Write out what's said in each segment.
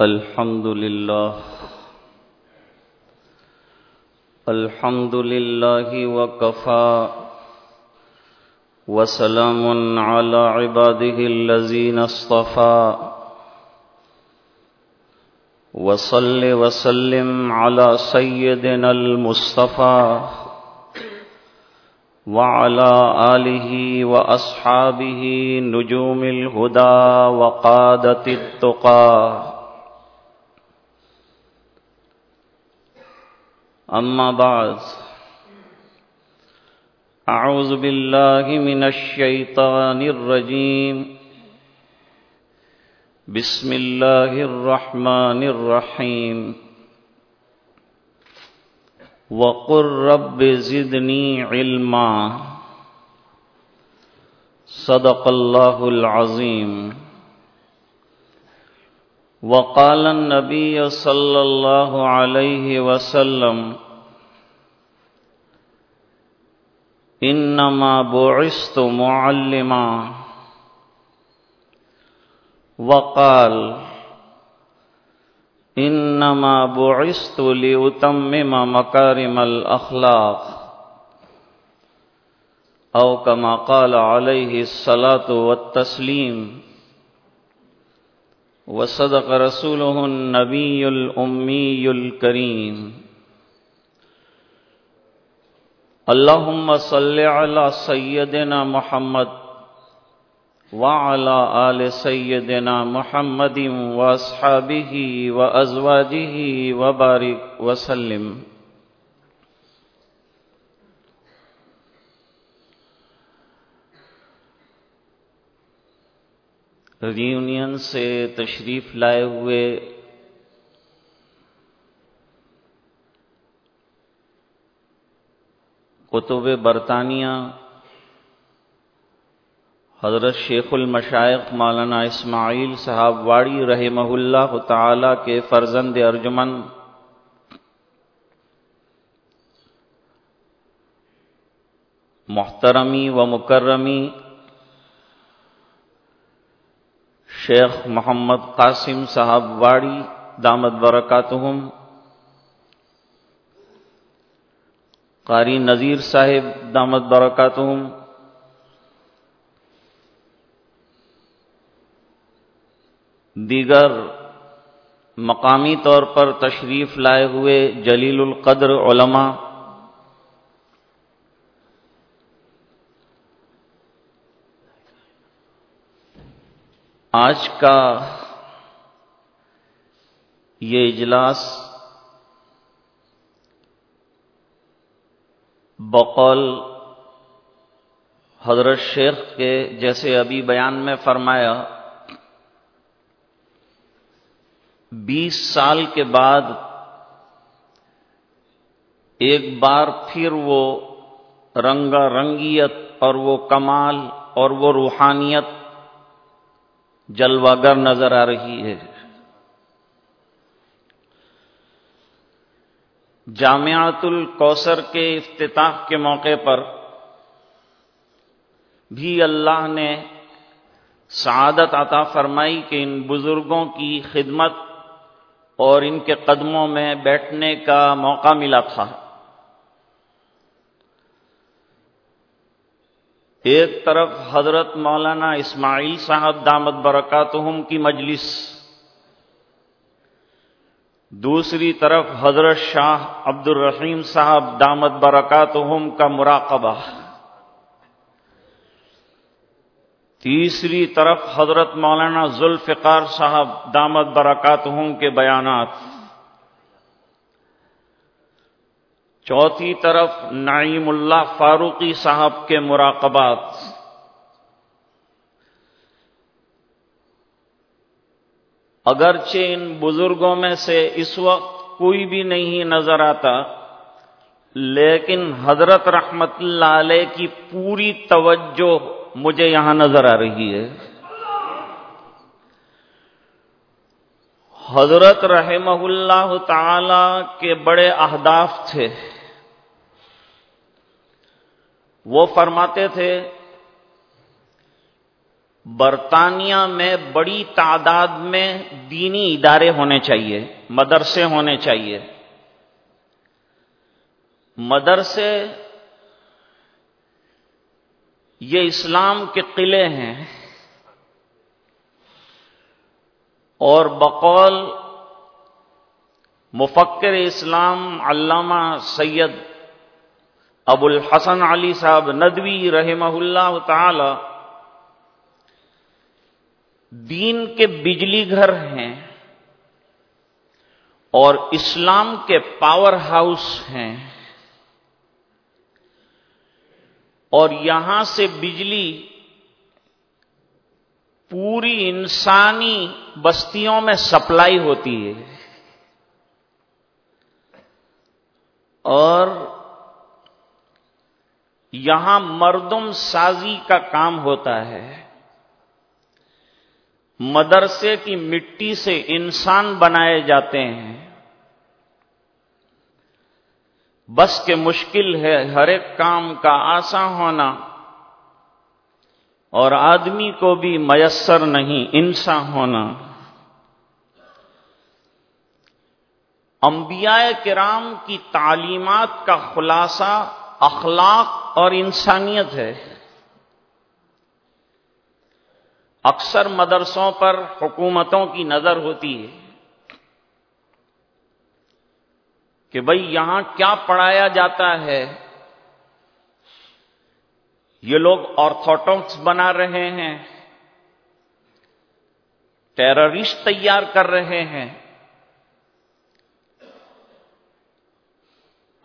الحمد لله الحمد لله وكفى، وسلام على عباده الذين اصطفى، وصل وسلم على سيدنا المصطفى، وعلى آله وأصحابه نجوم الهدى وقادة التقى. أما بعد، أعوذ بالله من الشيطان الرجيم. بسم الله الرحمن الرحيم. وقل رب زدني علما. صدق الله العظيم. وقال النبي صلى الله عليه وسلم انما بعثت معلما. وقال انما بعثت لاتمم مكارم الاخلاق او كما قال عليه الصلاه والتسليم وصدق رسوله النبي الأمي الكريم. اللهم صل على سيدنا محمد وعلى آل سيدنا محمد وأصحابه وأزواجه وبارك وسلم. ریونین سے تشریف لائے ہوئے۔ کتب برطانیہ۔ حضرت شیخ المشائق مولانا اسماعیل صاحب واڑی رحمہ اللہ تعالی کے فرزند ارجمن۔ محترمی و مکرمی۔ شیخ محمد قاسم صاحب واڑی، دامت برکاتہم، قاری نذیر صاحب، دامت برکاتہم، دیگر مقامی طور پر تشریف لائے ہوئے جلیل القدر علماء آج کا یہ اجلاس بقول حضرت شیخ کے جیسے ابھی بیان میں فرمایا، بیس سال کے بعد ایک بار پھر وہ رنگا رنگیت اور وہ کمال اور وہ روحانیت جلواگر نظر آ رہی ہے۔ جامعات الکوثر کے افتتاح کے موقع پر بھی اللہ نے سعادت عطا فرمائی کہ ان بزرگوں کی خدمت اور ان کے قدموں میں بیٹھنے کا موقع ملا تھا۔ ایک طرف حضرت مولانا اسماعیل صاحب دامت برکاتہم کی مجلس، دوسری طرف حضرت شاہ عبد الرحیم صاحب دامت برکاتہم کا مراقبہ، تیسری طرف حضرت مولانا ذوالفقار صاحب دامت برکاتہم کے بیانات۔ چوتھی طرف نعیم اللہ فاروقی صاحب کے مراقبات۔ اگرچہ ان بزرگوں میں سے اس وقت کوئی بھی نہیں نظر آتا، لیکن حضرت رحمت اللہ علیہ کی پوری توجہ مجھے یہاں نظر آ رہی ہے۔ حضرت رحمہ اللہ تعالی کے بڑے اہداف تھے۔ وہ فرماتے تھے، برطانیہ میں بڑی تعداد میں دینی ادارے ہونے چاہیے، مدرسے ہونے چاہیے۔ مدرسے، یہ اسلام کے قلعے ہیں۔ اور بقول مفکر اسلام علامہ سید ابو الحسن علی صاحب ندوی رحمہ اللہ تعالی دین کے بجلی گھر ہیں اور اسلام کے پاور ہاؤس ہیں اور یہاں سے بجلی پوری انسانی بستیوں میں سپلائی ہوتی ہے اور یہاں مردم سازی کا کام ہوتا ہے۔ مدرسے کی مٹی سے انسان بنائے جاتے ہیں۔ بس کے مشکل ہے ہر ایک کام کا آسان ہونا۔ اور آدمی کو بھی میسر نہیں انسا ہونا۔ انبیاء کرام کی تعلیمات کا خلاصہ اخلاق اور انسانیت ہے۔ اکثر مدرسوں پر حکومتوں کی نظر ہوتی ہے کہ بھئی یہاں کیا پڑھایا جاتا ہے۔ یہ لوگ آرتھوٹکس بنا رہے ہیں۔ ٹیررسٹ تیار کر رہے ہیں۔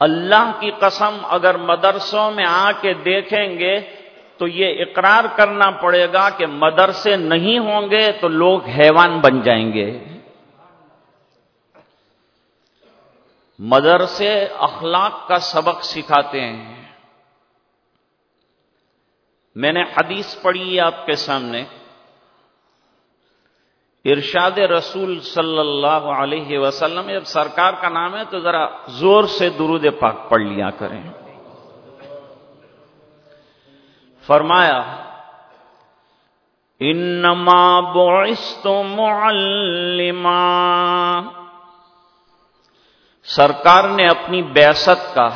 اللہ کی قسم اگر مدرسوں میں آ کے دیکھیں گے تو یہ اقرار کرنا پڑے گا کہ مدرسے نہیں ہوں گے تو لوگ حیوان بن جائیں گے۔ مدرسے اخلاق کا سبق سکھاتے ہیں۔ میں نے حدیث پڑھی آپ کے سامنے۔ ارشاد رسول صلی اللہ علیہ وسلم جب سرکار کا نام ہے، تو ذرا زور سے درود پاک پڑھ لیا کریں۔ فرمایا، انما بعثت معلما۔ سرکار نے اپنی بیست کا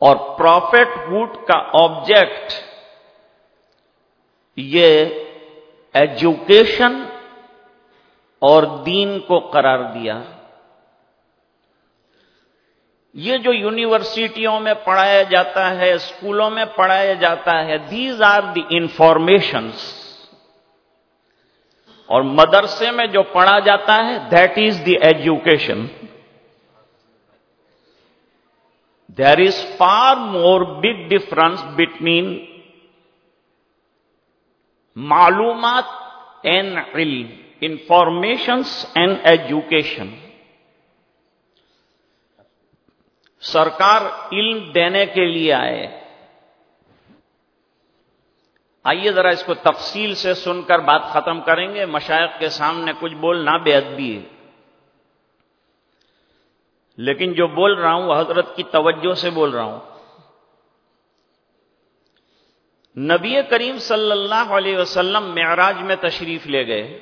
اور پروفٹ ہوڈ کا آبجیکٹ، یہ ایجوکیشن اور دین کو قرار دیا۔ یہ جو یونیورسٹیوں میں پڑھایا جاتا ہے، اسکولوں میں پڑھایا جاتا ہے دیز آر دی انفارمیشنس اور مدرسے میں جو پڑھا جاتا ہے that is the education there is far more big difference between معلومات اینڈ علم انفارمیشنس اینڈ ایجوکیشن سرکار علم دینے کے لیے آئے آئیے ذرا اس کو تفصیل سے سن کر بات ختم کریں گے۔ مشائق کے سامنے کچھ بولنا بے ادبی ہے۔ لیکن جو بول رہا ہوں وہ حضرت کی توجہ سے بول رہا ہوں۔ نبی کریم صلی اللہ علیہ وسلم معراج میں تشریف لے گئے۔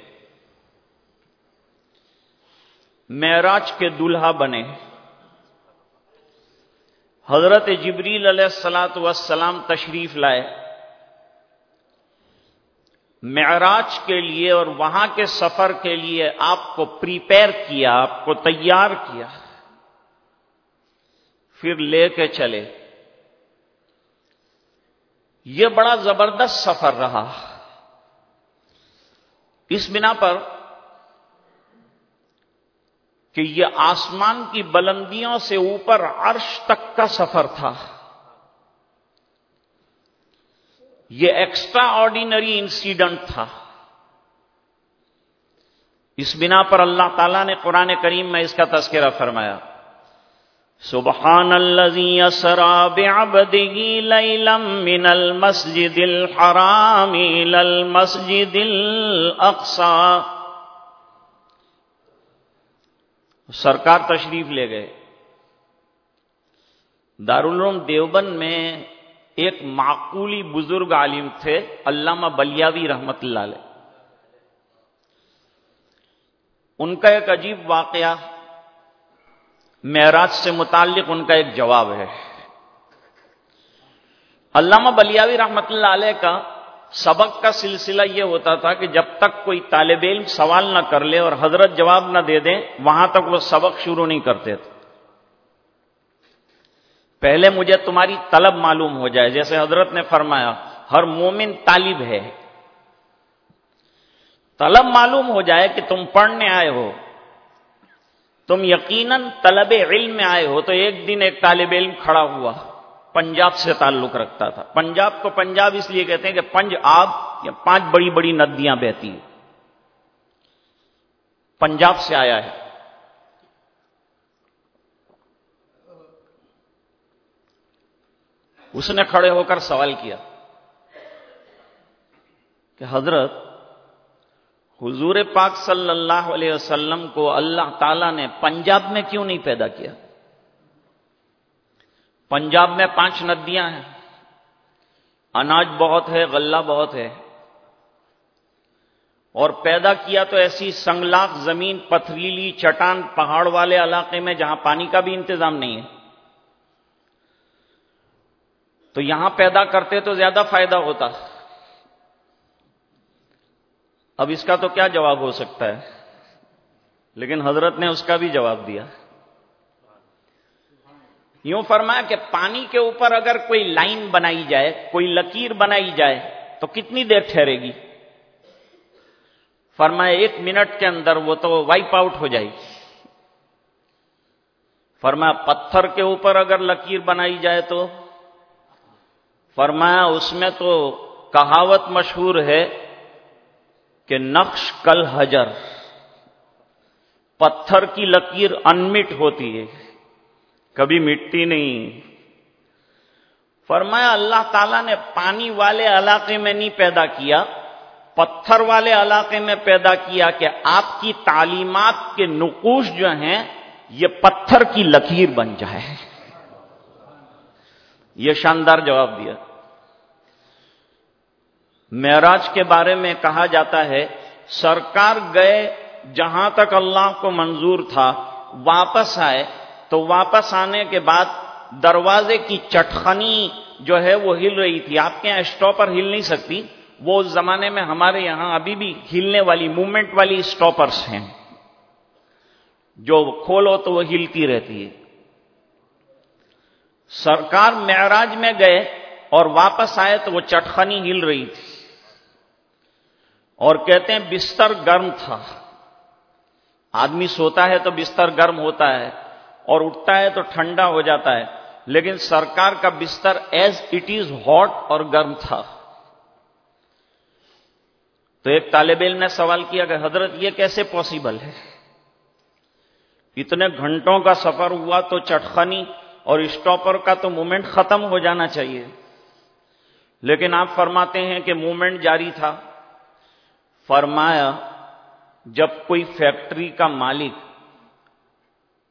معراج کے دلہا بنے۔ حضرت جبریل علیہ السلاۃ وسلام تشریف لائے۔ معراج کے لیے اور وہاں کے سفر کے لیے آپ کو پریپیئر کیا، آپ کو تیار کیا۔ پھر لے کے چلے۔ یہ بڑا زبردست سفر رہا۔ اس بنا پر کہ یہ آسمان کی بلندیوں سے اوپر عرش تک کا سفر تھا۔ یہ ایکسٹرا آرڈینری انسیڈنٹ تھا۔ اس بنا پر اللہ تعالیٰ نے قرآن کریم میں اس کا تذکرہ فرمایا۔ سبحان الذي اسرى بعبده ليلا من المسجد الحرام الى المسجد الاقصى سرکار تشریف لے گئے۔ دارالعلوم دیوبند میں ایک معقولی بزرگ عالم تھے، علامہ بلیاوی رحمت اللہ علیہ۔ ان کا ایک عجیب واقعہ معراج سے متعلق ان کا ایک جواب ہے۔ علامہ بلیاوی رحمت اللہ علیہ کا سبق کا سلسلہ یہ ہوتا تھا کہ جب تک کوئی طالب علم سوال نہ کر لے اور حضرت جواب نہ دے دیں، وہاں تک وہ سبق شروع نہیں کرتے تھے۔ پہلے مجھے تمہاری طلب معلوم ہو جائے، جیسے حضرت نے فرمایا، ہر مومن طالب ہے۔ طلب معلوم ہو جائے کہ تم پڑھنے آئے ہو۔ تم یقیناً طلب علم میں آئے ہو تو ایک دن ایک طالب علم کھڑا ہوا پنجاب سے تعلق رکھتا تھا۔ پنجاب کو پنجاب اس لیے کہتے ہیں کہ پنج آب یا پانچ بڑی بڑی ندیاں بہتی ہیں۔ پنجاب سے آیا ہے۔ اس نے کھڑے ہو کر سوال کیا کہ حضرت حضور پاک صلی اللہ علیہ وسلم کو اللہ تعالی نے پنجاب میں کیوں نہیں پیدا کیا؟ پنجاب میں پانچ ندیاں ہیں، اناج بہت ہے، غلہ بہت ہے۔ اور پیدا کیا تو ایسی سنگلاخ زمین، پتھریلی، چٹان، پہاڑ والے علاقے میں جہاں پانی کا بھی انتظام نہیں ہے۔ تو یہاں پیدا کرتے تو زیادہ فائدہ ہوتا۔ اب اس کا تو کیا جواب ہو سکتا ہے؟ لیکن حضرت نے اس کا بھی جواب دیا۔ یوں فرمایا کہ پانی کے اوپر اگر کوئی لائن بنائی جائے، کوئی لکیر بنائی جائے، تو کتنی دیر ٹھہرے گی؟ فرمایا ایک منٹ کے اندر وہ تو وائپ آؤٹ ہو جائے گی۔ فرمایا پتھر کے اوپر اگر لکیر بنائی جائے تو؟ فرمایا اس میں تو کہاوت مشہور ہے کہ نقش کل حجر، پتھر کی لکیر انمٹ ہوتی ہے، کبھی مٹی نہیں۔ فرمایا اللہ تعالیٰ نے پانی والے علاقے میں نہیں پیدا کیا، پتھر والے علاقے میں پیدا کیا کہ آپ کی تعلیمات کے نقوش جو ہیں، یہ پتھر کی لکیر بن جائے۔ یہ شاندار جواب دیا۔ معراج کے بارے میں کہا جاتا ہے، سرکار گئے جہاں تک اللہ کو منظور تھا، واپس آئے۔ تو واپس آنے کے بعد دروازے کی چٹخنی جو ہے وہ ہل رہی تھی۔ آپ کے یہاں اسٹاپر ہل نہیں سکتی۔ وہ اس زمانے میں ہمارے یہاں ابھی بھی ہلنے والی، موومنٹ والی اسٹاپرس ہیں۔ جو کھولو تو وہ ہلتی رہتی ہے۔ سرکار معراج میں گئے اور واپس آئے تو وہ چٹخنی ہل رہی تھی۔ اور کہتے ہیں بستر گرم تھا۔ آدمی سوتا ہے تو بستر گرم ہوتا ہے اور اٹھتا ہے تو ٹھنڈا ہو جاتا ہے، لیکن سرکار کا بستر ایز اٹ از ہاٹ اور گرم تھا۔ تو ایک طالب علم نے سوال کیا کہ حضرت یہ کیسے پاسبل ہے؟ اتنے گھنٹوں کا سفر ہوا تو چٹخنی اور اسٹاپر کا تو مومنٹ ختم ہو جانا چاہیے۔ لیکن آپ فرماتے ہیں کہ مومنٹ جاری تھا۔ فرمایا، جب کوئی فیکٹری کا مالک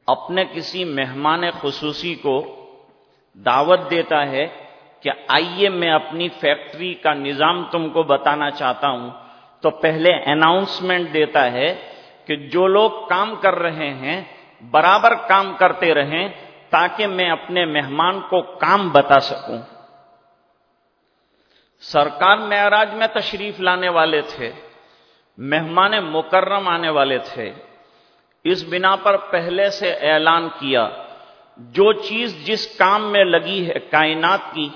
اپنے کسی مہمان خصوصی کو دعوت دیتا ہے کہ آئیے میں اپنی فیکٹری کا نظام تم کو بتانا چاہتا ہوں، تو پہلے اناؤنسمنٹ دیتا ہے کہ جو لوگ کام کر رہے ہیں، برابر کام کرتے رہیں تاکہ میں اپنے مہمان کو کام بتا سکوں۔ سرکار معراج میں تشریف لانے والے تھے۔ مہمان مکرم آنے والے تھے۔ اس بنا پر پہلے سے اعلان کیا، جو چیز جس کام میں لگی ہے کائنات کی،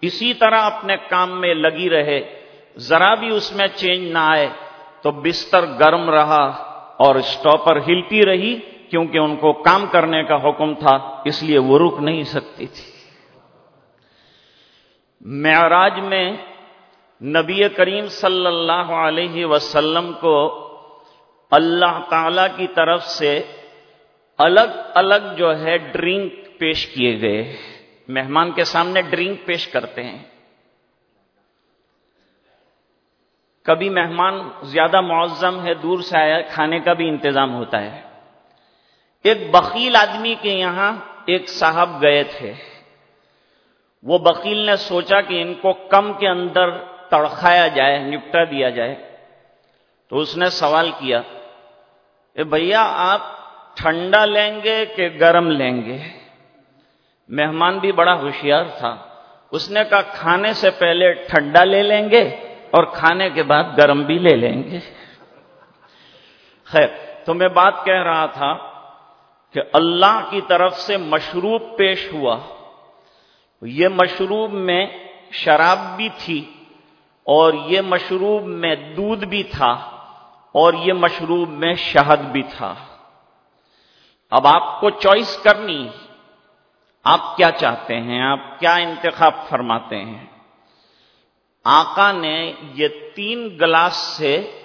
اسی طرح اپنے کام میں لگی رہے۔ ذرا بھی اس میں چینج نہ آئے تو بستر گرم رہا اور اسٹاپر ہلتی رہی، کیونکہ ان کو کام کرنے کا حکم تھا، اس لیے وہ رک نہیں سکتی تھی۔ معراج میں نبی کریم صلی اللہ علیہ وسلم کو اللہ تعالی کی طرف سے الگ الگ جو ہے ڈرنک پیش کیے گئے۔ مہمان کے سامنے ڈرنک پیش کرتے ہیں۔ کبھی مہمان زیادہ معظم ہے، دور سے آیا، کھانے کا بھی انتظام ہوتا ہے۔ ایک بخیل آدمی کے یہاں ایک صاحب گئے تھے۔ وہ بکیل نے سوچا کہ ان کو کم کے اندر تڑخایا جائے، نپٹا دیا جائے۔ تو اس نے سوال کیا، اے بھیا، آپ ٹھنڈا لیں گے کہ گرم لیں گے؟ مہمان بھی بڑا ہوشیار تھا۔ اس نے کہا، کھانے سے پہلے ٹھنڈا لے لیں گے اور کھانے کے بعد گرم بھی لے لیں گے۔ خیر، تو میں بات کہہ رہا تھا کہ اللہ کی طرف سے مشروب پیش ہوا۔ یہ مشروب میں شراب بھی تھی۔ اور یہ مشروب میں دودھ بھی تھا اور یہ مشروب میں شہد بھی تھا۔ اب آپ کو چوائس کرنی، آپ کیا چاہتے ہیں؟ آپ کیا انتخاب فرماتے ہیں؟ آقا نے یہ تین گلاس سے،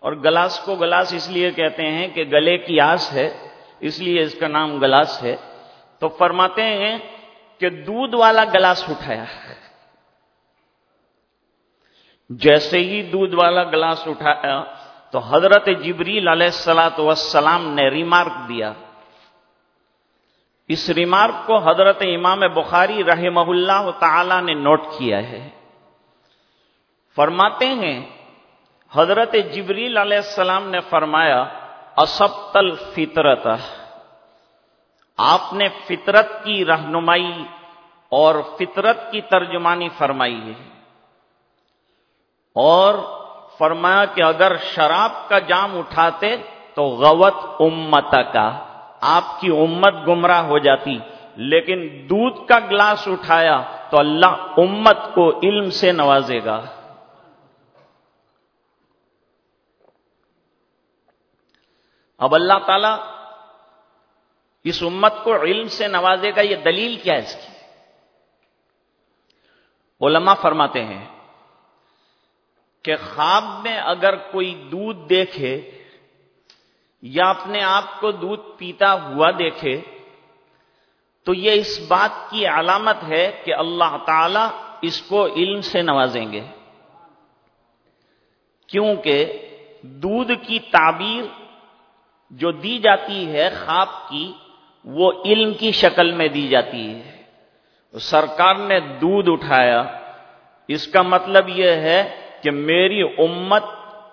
اور گلاس کو گلاس اس لیے کہتے ہیں کہ گلے کی آس ہے، اس لیے اس کا نام گلاس ہے۔ تو فرماتے ہیں کہ دودھ والا گلاس اٹھایا ہے۔ جیسے ہی دودھ والا گلاس اٹھایا تو حضرت جبریل علیہ السلاۃ وسلام نے ریمارک دیا۔ اس ریمارک کو حضرت امام بخاری رحمہ اللہ تعالی نے نوٹ کیا ہے۔ فرماتے ہیں، حضرت جبریل علیہ السلام نے فرمایا اسبت الفطرت آپ نے فطرت کی رہنمائی اور فطرت کی ترجمانی فرمائی ہے۔ اور فرمایا کہ اگر شراب کا جام اٹھاتے تو غوت امت کا آپ کی امت گمراہ ہو جاتی۔ لیکن دودھ کا گلاس اٹھایا تو اللہ امت کو علم سے نوازے گا۔ اب اللہ تعالی اس امت کو علم سے نوازے گا، یہ دلیل کیا ہے اس کی؟ علماء فرماتے ہیں کہ خواب میں اگر کوئی دودھ دیکھے یا اپنے آپ کو دودھ پیتا ہوا دیکھے، تو یہ اس بات کی علامت ہے کہ اللہ تعالی اس کو علم سے نوازیں گے۔ کیونکہ دودھ کی تعبیر جو دی جاتی ہے خواب کی، وہ علم کی شکل میں دی جاتی ہے۔ سرکار نے دودھ اٹھایا۔ اس کا مطلب یہ ہے کہ میری امت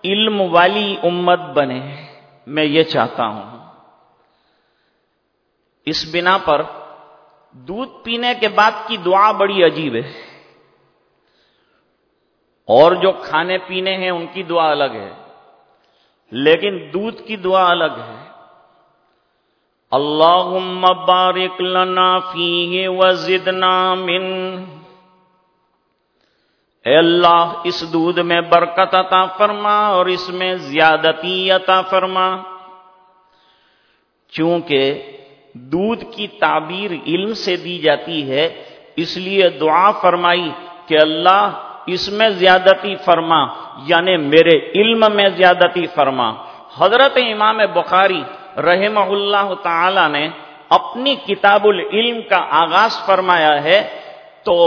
علم والی امت بنے میں یہ چاہتا ہوں۔ اس بنا پر دودھ پینے کے بعد کی دعا بڑی عجیب ہے۔ اور جو کھانے پینے ہیں ان کی دعا الگ ہے۔ لیکن دودھ کی دعا الگ ہے۔ اللہ بارک لنا فیہ وزدنا من اے اللہ، اس دودھ میں برکت عطا فرما اور اس میں زیادتی عطا فرما۔ چونکہ دودھ کی تعبیر علم سے دی جاتی ہے، اس لیے دعا فرمائی کہ اللہ، اس میں زیادتی فرما یعنی میرے علم میں زیادتی فرما۔ حضرت امام بخاری رحمہ اللہ تعالی نے اپنی کتاب العلم کا آغاز فرمایا ہے، تو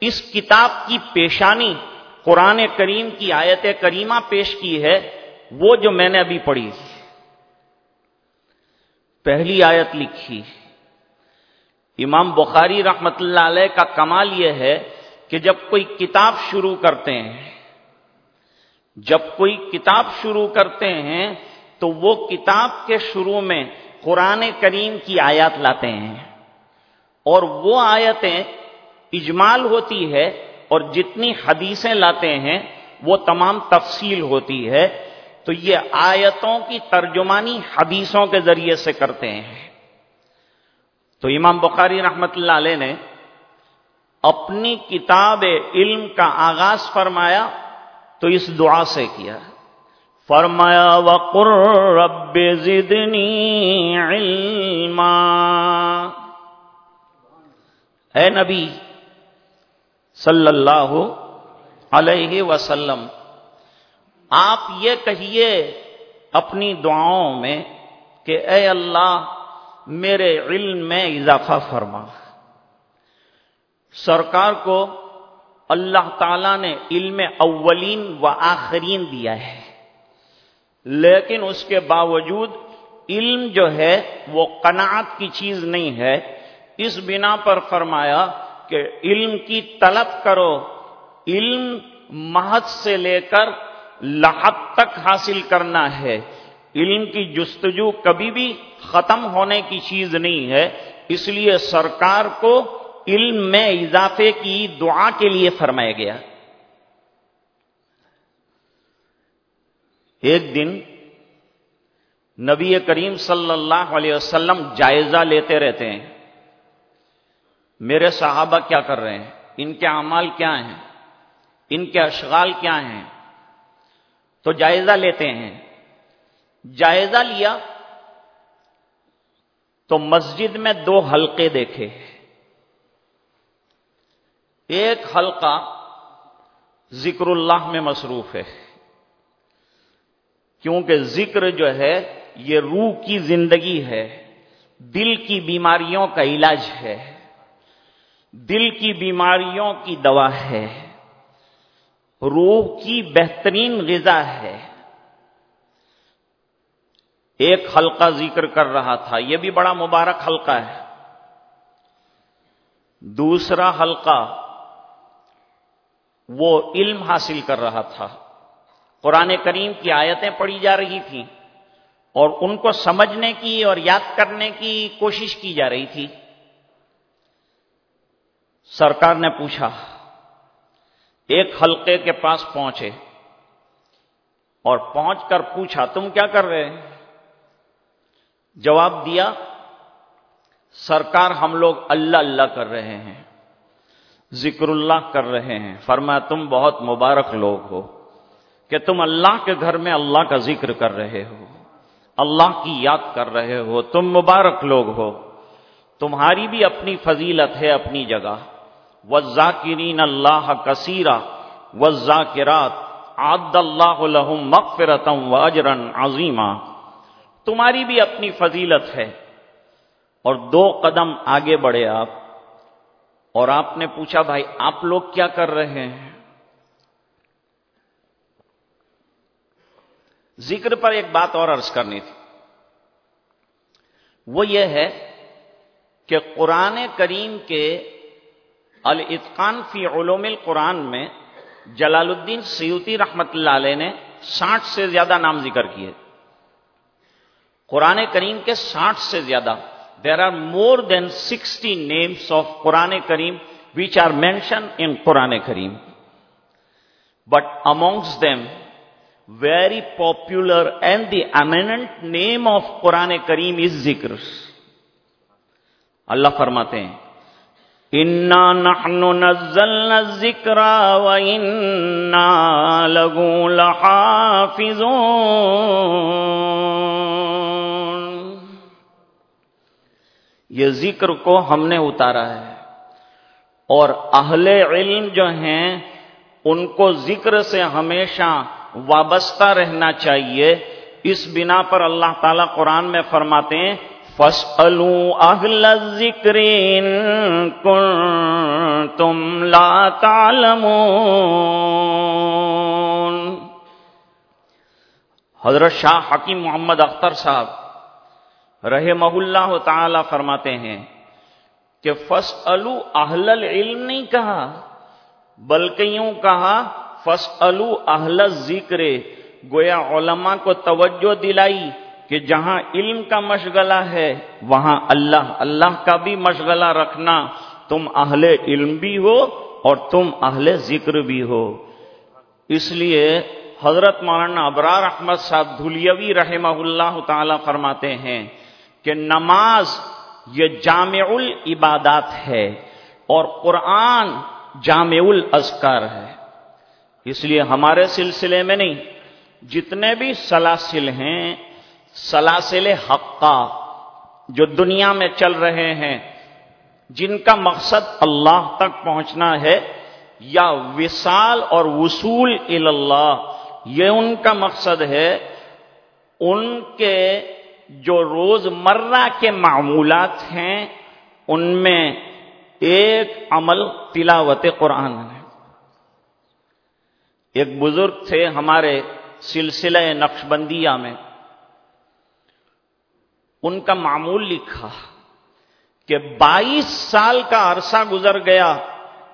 اس کتاب کی پیشانی قرآن کریم کی آیت کریمہ پیش کی ہے، وہ جو میں نے ابھی پڑھی۔ پہلی آیت لکھی۔ امام بخاری رحمت اللہ علیہ کا کمال یہ ہے کہ جب کوئی کتاب شروع کرتے ہیں، جب کوئی کتاب شروع کرتے ہیں، تو وہ کتاب کے شروع میں قرآن کریم کی آیات لاتے ہیں۔ اور وہ آیتیں اجمال ہوتی ہے اور جتنی حدیثیں لاتے ہیں وہ تمام تفصیل ہوتی ہے، تو یہ آیتوں کی ترجمانی حدیثوں کے ذریعے سے کرتے ہیں۔ تو امام بخاری رحمت اللہ علیہ نے اپنی کتاب علم کا آغاز فرمایا، تو اس دعا سے کیا۔ فرمایا وقر رب زدنی علما۔ اے نبی صلی اللہ علیہ وسلم، آپ یہ کہیے اپنی دعاؤں میں کہ اے اللہ میرے علم میں اضافہ فرما۔ سرکار کو اللہ تعالی نے علم اولین و آخرین دیا ہے، لیکن اس کے باوجود علم جو ہے وہ قناعت کی چیز نہیں ہے۔ اس بنا پر فرمایا کہ علم کی طلب کرو، علم محض سے لے کر لحق تک حاصل کرنا ہے۔ علم کی جستجو کبھی بھی ختم ہونے کی چیز نہیں ہے۔ اس لیے سرکار کو علم میں اضافے کی دعا کے لیے فرمایا گیا۔ ایک دن نبی کریم صلی اللہ علیہ وسلم جائزہ لیتے رہتے ہیں۔ میرے صحابہ کیا کر رہے ہیں؟ ان کے اعمال کیا ہیں؟ ان کے اشغال کیا ہیں؟ تو جائزہ لیتے ہیں۔ جائزہ لیا تو مسجد میں دو حلقے دیکھے۔ ایک حلقہ ذکر اللہ میں مصروف ہے۔ کیونکہ ذکر جو ہے، یہ روح کی زندگی ہے۔ دل کی بیماریوں کا علاج ہے۔ دل کی بیماریوں کی دوا ہے۔ روح کی بہترین غذا ہے۔ ایک حلقہ ذکر کر رہا تھا، یہ بھی بڑا مبارک حلقہ ہے۔ دوسرا حلقہ وہ علم حاصل کر رہا تھا۔ قرآن کریم کی آیتیں پڑھی جا رہی تھیں اور ان کو سمجھنے کی اور یاد کرنے کی کوشش کی جا رہی تھی۔ سرکار نے پوچھا، ایک حلقے کے پاس پہنچے اور پہنچ کر پوچھا، تم کیا کر رہے جواب دیا، سرکار ہم لوگ اللہ اللہ کر رہے ہیں، ذکر اللہ کر رہے ہیں۔ فرمایا، تم بہت مبارک لوگ ہو کہ تم اللہ کے گھر میں اللہ کا ذکر کر رہے ہو، اللہ کی یاد کر رہے ہو۔ تم مبارک لوگ ہو، تمہاری بھی اپنی فضیلت ہے، اپنی جگہ۔ وزاکرین اللہ کثیرہ وزاکرات عد اللہ لہم مغفرتم واجرن عظیمہ تمہاری بھی اپنی فضیلت ہے۔ اور دو قدم آگے بڑھے آپ۔ اور آپ نے پوچھا، بھائی آپ لوگ کیا کر رہے ہیں؟ ذکر پر ایک بات اور عرض کرنی تھی۔ وہ یہ ہے کہ قرآن کریم کے الاتقان فی علوم القرآن میں جلال الدین سیوتی رحمت اللہ علیہ نے ساٹھ سے زیادہ نام ذکر کیے۔ قرآن کریم کے ساٹھ سے زیادہ there are more than sixty names of Quran cream which are mention in Quran cream. But amongst them very popular and the eminent name of Quran cream is ذکر اللہ فرماتے ہیں انا نحن نزلنا الذکر و انا لگو لحافظون۔ یہ ذکر کو ہم نے اتارا ہے۔ اور اہل علم جو ہیں، ان کو ذکر سے ہمیشہ وابستہ رہنا چاہیے۔ اس بنا پر اللہ تعالی قرآن میں فرماتے ہیں فَاسْأَلُوا أَهْلَ الذِّكْرِ إِن كُنتُمْ لَا تَعْلَمُونَ۔ حضرت شاہ حکیم محمد اختر صاحب رحمہ اللہ تعالی فرماتے ہیں کہ فَاسْأَلُوا أَهْلَ الْعِلْمِ نہیں کہا، بلکہ یوں کہا، فَاسْأَلُوا أَهْلَ الذِّكْرِ گویا علماء کو توجہ دلائی کہ جہاں علم کا مشغلہ ہے، وہاں اللہ اللہ کا بھی مشغلہ رکھنا۔ تم اہل علم بھی ہو اور تم اہل ذکر بھی ہو۔ اس لیے حضرت مولانا ابرار احمد صاحب دھلیوی رحمہ اللہ تعالی فرماتے ہیں کہ نماز یہ جامع العبادات ہے اور قرآن جامع الازکار ہے۔ اس لیے ہمارے سلسلے میں نہیں، جتنے بھی سلاسل ہیں سلاسل حقہ جو دنیا میں چل رہے ہیں، جن کا مقصد اللہ تک پہنچنا ہے، یا وصال اور وصول اللہ یہ ان کا مقصد ہے۔ ان کے جو روز مرہ کے معمولات ہیں، ان میں ایک عمل تلاوت قرآن ہے۔ ایک بزرگ تھے ہمارے سلسلہ نقشبندیہ میں ان کا معمول لکھا کہ بائیس سال کا عرصہ گزر گیا،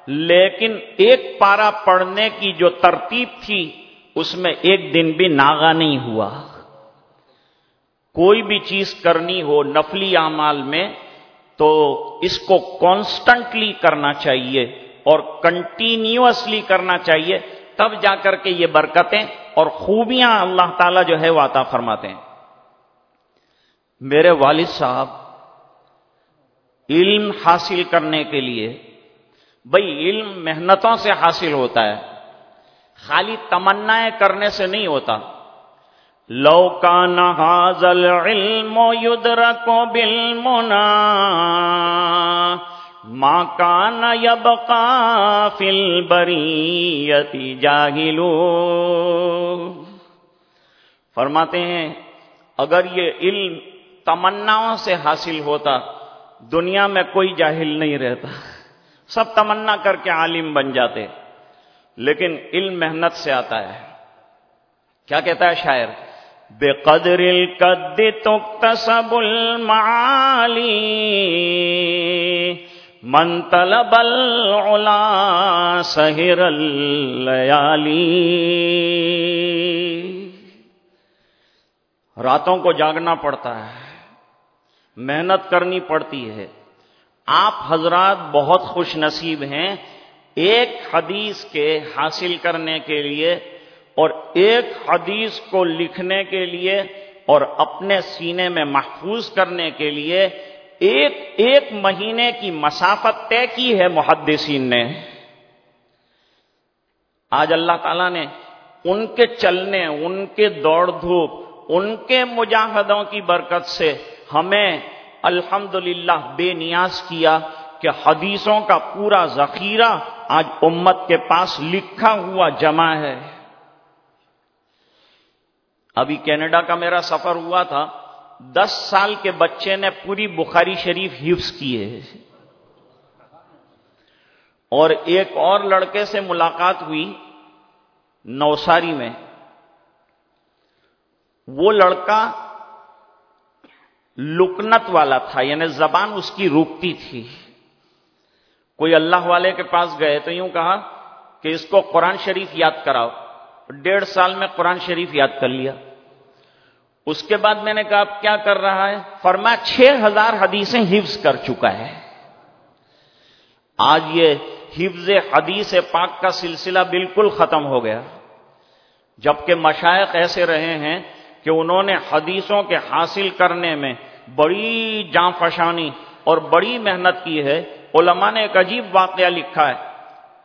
لیکن ایک پارا پڑھنے کی جو ترتیب تھی، اس میں ایک دن بھی ناغا نہیں ہوا۔ کوئی بھی چیز کرنی ہو نفلی اعمال میں، تو اس کو کانسٹنٹلی کرنا چاہیے اور کنٹینیوسلی کرنا چاہیے، تب جا کر کے یہ برکتیں اور خوبیاں اللہ تعالی جو ہے وہ عطا فرماتے ہیں۔ میرے والد صاحب، علم حاصل کرنے کے لیے، بھائی علم محنتوں سے حاصل ہوتا ہے، خالی تمنا کرنے سے نہیں ہوتا۔ لو کا نازل علم یدرکو بل منا ماں کا نب کا فل بری جاگلو فرماتے ہیں، اگر یہ علم تمناؤں سے حاصل ہوتا، دنیا میں کوئی جاہل نہیں رہتا۔ سب تمنا کر کے عالم بن جاتے۔ لیکن علم محنت سے آتا ہے۔ کیا کہتا ہے شاعر؟ بے قدر القد تکتسب المعالی، من طلب العلا سہر اللیالی۔ راتوں کو جاگنا پڑتا ہے۔ محنت کرنی پڑتی ہے۔ آپ حضرات بہت خوش نصیب ہیں ایک حدیث کے حاصل کرنے کے لیے اور ایک حدیث کو لکھنے کے لیے اور اپنے سینے میں محفوظ کرنے کے لیے ایک ایک مہینے کی مسافت طے کی ہے محدثین نے۔ آج اللہ تعالی نے ان کے چلنے، ان کے دوڑ دھوپ، ان کے مجاہدوں کی برکت سے ہمیں الحمد بے نیاز کیا کہ حدیثوں کا پورا ذخیرہ آج امت کے پاس لکھا ہوا جمع ہے۔ ابھی کینیڈا کا میرا سفر ہوا تھا۔ دس سال کے بچے نے پوری بخاری شریف حفظ کیے۔ اور ایک اور لڑکے سے ملاقات ہوئی نوساری میں۔ وہ لڑکا لکنت والا تھا یعنی زبان اس کی روکتی تھی۔ کوئی اللہ والے کے پاس گئے تو یوں کہا کہ اس کو قرآن شریف یاد کراؤ۔ ڈیڑھ سال میں قرآن شریف یاد کر لیا۔ اس کے بعد میں نے کہا کیا کر رہا ہے؟ فرما چھ ہزار حدیثیں حفظ کر چکا ہے۔ آج یہ حفظ حدیث پاک کا سلسلہ بالکل ختم ہو گیا۔ جبکہ مشائق ایسے رہے ہیں کہ انہوں نے حدیثوں کے حاصل کرنے میں بڑی جان فشانی اور بڑی محنت کی ہے۔ علماء نے ایک عجیب واقعہ لکھا ہے۔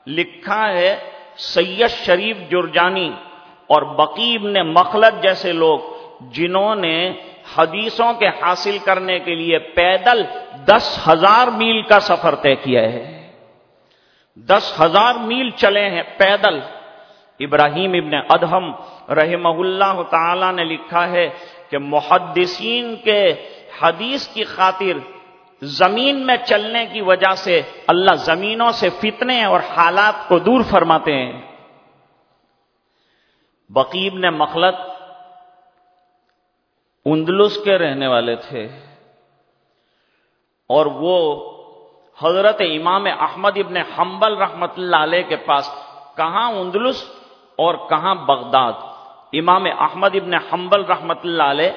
لکھا ہے، سید شریف جرجانی اور بقیب نے مخلت جیسے لوگ جنہوں نے حدیثوں کے حاصل کرنے کے لیے پیدل دس ہزار میل کا سفر طے کیا ہے۔ دس ہزار میل چلے ہیں پیدل۔ ابراہیم ابن ادہم رحمہ اللہ تعالی نے لکھا ہے کہ محدثین کے حدیث کی خاطر زمین میں چلنے کی وجہ سے اللہ زمینوں سے فتنے اور حالات کو دور فرماتے ہیں۔ بقیب نے مخلت اندلس کے رہنے والے تھے اور وہ حضرت امام احمد ابن حنبل رحمت اللہ علیہ کے پاس کہاں اندلس اور کہاں بغداد امام احمد ابن حنبل رحمت اللہ علیہ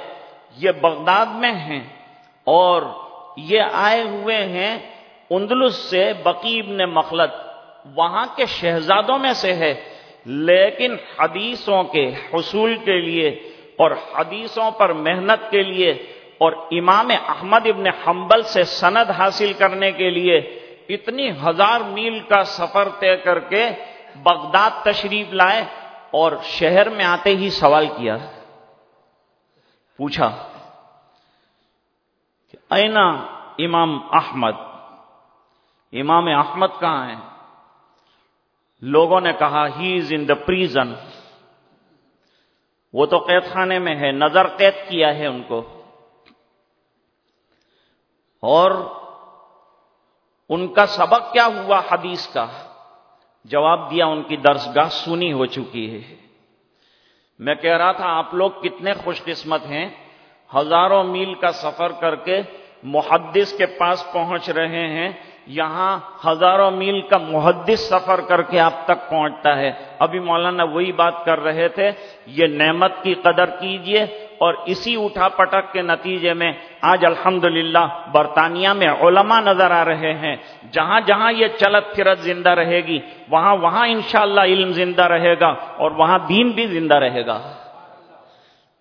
یہ بغداد میں ہیں اور یہ آئے ہوئے ہیں اندلس سے بقیب نے مخلت وہاں کے شہزادوں میں سے ہے۔ لیکن حدیثوں کے حصول کے لیے اور حدیثوں پر محنت کے لیے اور امام احمد ابن حنبل سے سند حاصل کرنے کے لیے اتنی ہزار میل کا سفر طے کر کے بغداد تشریف لائے اور شہر میں آتے ہی سوال کیا، پوچھا کہ اینا امام احمد؟ امام احمد کہاں ہیں؟ لوگوں نے کہا، ہی از ان دا پریزن۔ وہ تو قید خانے میں ہے، نظر قید کیا ہے ان کو۔ اور ان کا سبق کیا ہوا حدیث کا؟ جواب دیا ان کی درسگاہ سنی ہو چکی ہے۔ میں کہہ رہا تھا آپ لوگ کتنے خوش قسمت ہیں۔ ہزاروں میل کا سفر کر کے محدث کے پاس پہنچ رہے ہیں۔ یہاں ہزاروں میل کا محدث سفر کر کے آپ تک پہنچتا ہے۔ ابھی مولانا وہی بات کر رہے تھے، یہ نعمت کی قدر کیجیے اور اسی اٹھا پٹک کے نتیجے میں آج الحمدللہ برطانیہ میں علماء نظر آ رہے ہیں۔ جہاں جہاں یہ چلت پھرت زندہ رہے گی، وہاں وہاں انشاءاللہ علم زندہ رہے گا اور وہاں دین بھی زندہ رہے گا۔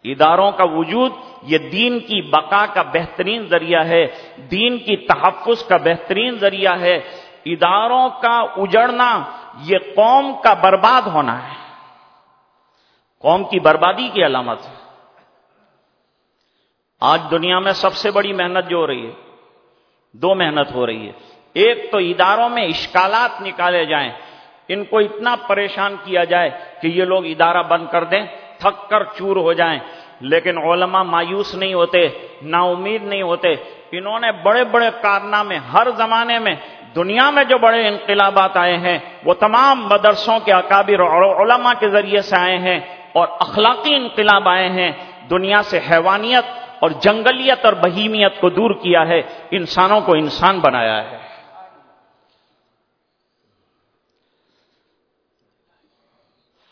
اداروں کا وجود یہ دین کی بقا کا بہترین ذریعہ ہے، دین کی تحفظ کا بہترین ذریعہ ہے۔ اداروں کا اجڑنا یہ قوم کا برباد ہونا ہے۔ قوم کی بربادی کی علامت ہے۔ آج دنیا میں سب سے بڑی محنت جو ہو رہی ہے، دو محنت ہو رہی ہے۔ ایک تو اداروں میں اشکالات نکالے جائیں۔ ان کو اتنا پریشان کیا جائے کہ یہ لوگ ادارہ بند کر دیں۔ تھک کر چور ہو جائیں۔ لیکن علماء مایوس نہیں ہوتے، نا امید نہیں ہوتے۔ انہوں نے بڑے بڑے کارنامے ہر زمانے میں دنیا میں جو بڑے انقلابات آئے ہیں، وہ تمام مدرسوں کے اکابر اور علماء کے ذریعے سے آئے ہیں اور اخلاقی انقلاب آئے ہیں۔ دنیا سے حیوانیت اور جنگلیت اور بہیمیت کو دور کیا ہے، انسانوں کو انسان بنایا ہے۔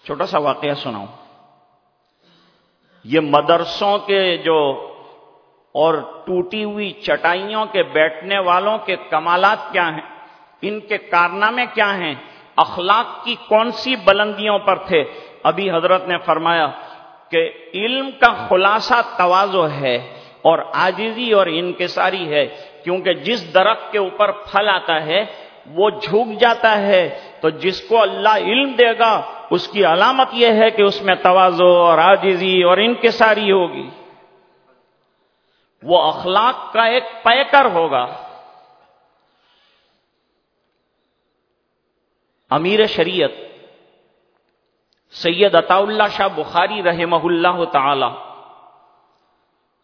چھوٹا سا واقعہ سناؤں۔ یہ مدرسوں کے جو اور ٹوٹی ہوئی چٹائیوں کے بیٹھنے والوں کے کمالات کیا ہیں؟ ان کے کارنامے کیا ہیں؟ اخلاق کی کون سی بلندیوں پر تھے؟ ابھی حضرت نے فرمایا کہ علم کا خلاصہ توازو ہے اور آجزی اور انکساری ہے، کیونکہ جس درخت کے اوپر پھل آتا ہے وہ جھوک جاتا ہے تو جس کو اللہ علم دے گا، اس کی علامت یہ ہے کہ اس میں توازو اور آجزی اور انکساری ہوگی۔ وہ اخلاق کا ایک پیکر ہوگا۔ امیر شریعت سید عطا اللہ شاہ بخاری رحمہ اللہ تعالی۔